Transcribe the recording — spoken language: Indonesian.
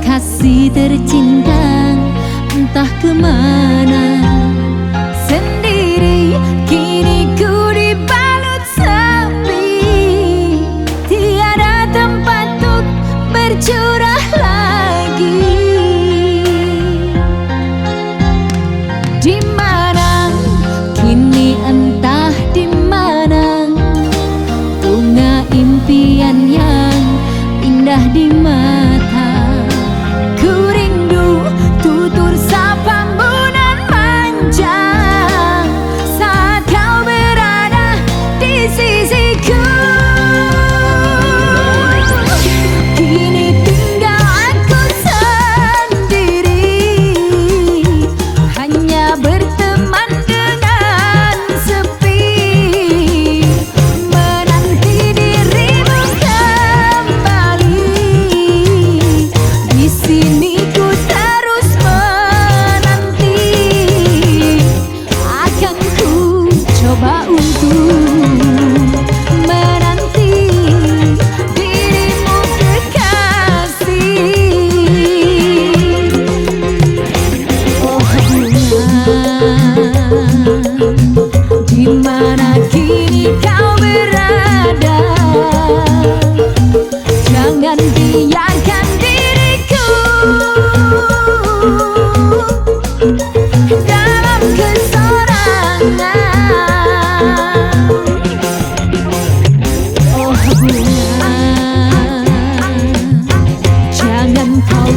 masih tercinta entah ke mana. Sendiri kini ku dibalut sepi Tiada tempat untuk bercurah lagi. Di mana? Kini entah di mana. Bunga impian yang indah di mana kini kau berada. Jangan biarkan diriku Dalam kesorangan. Oh bunga Jangan kau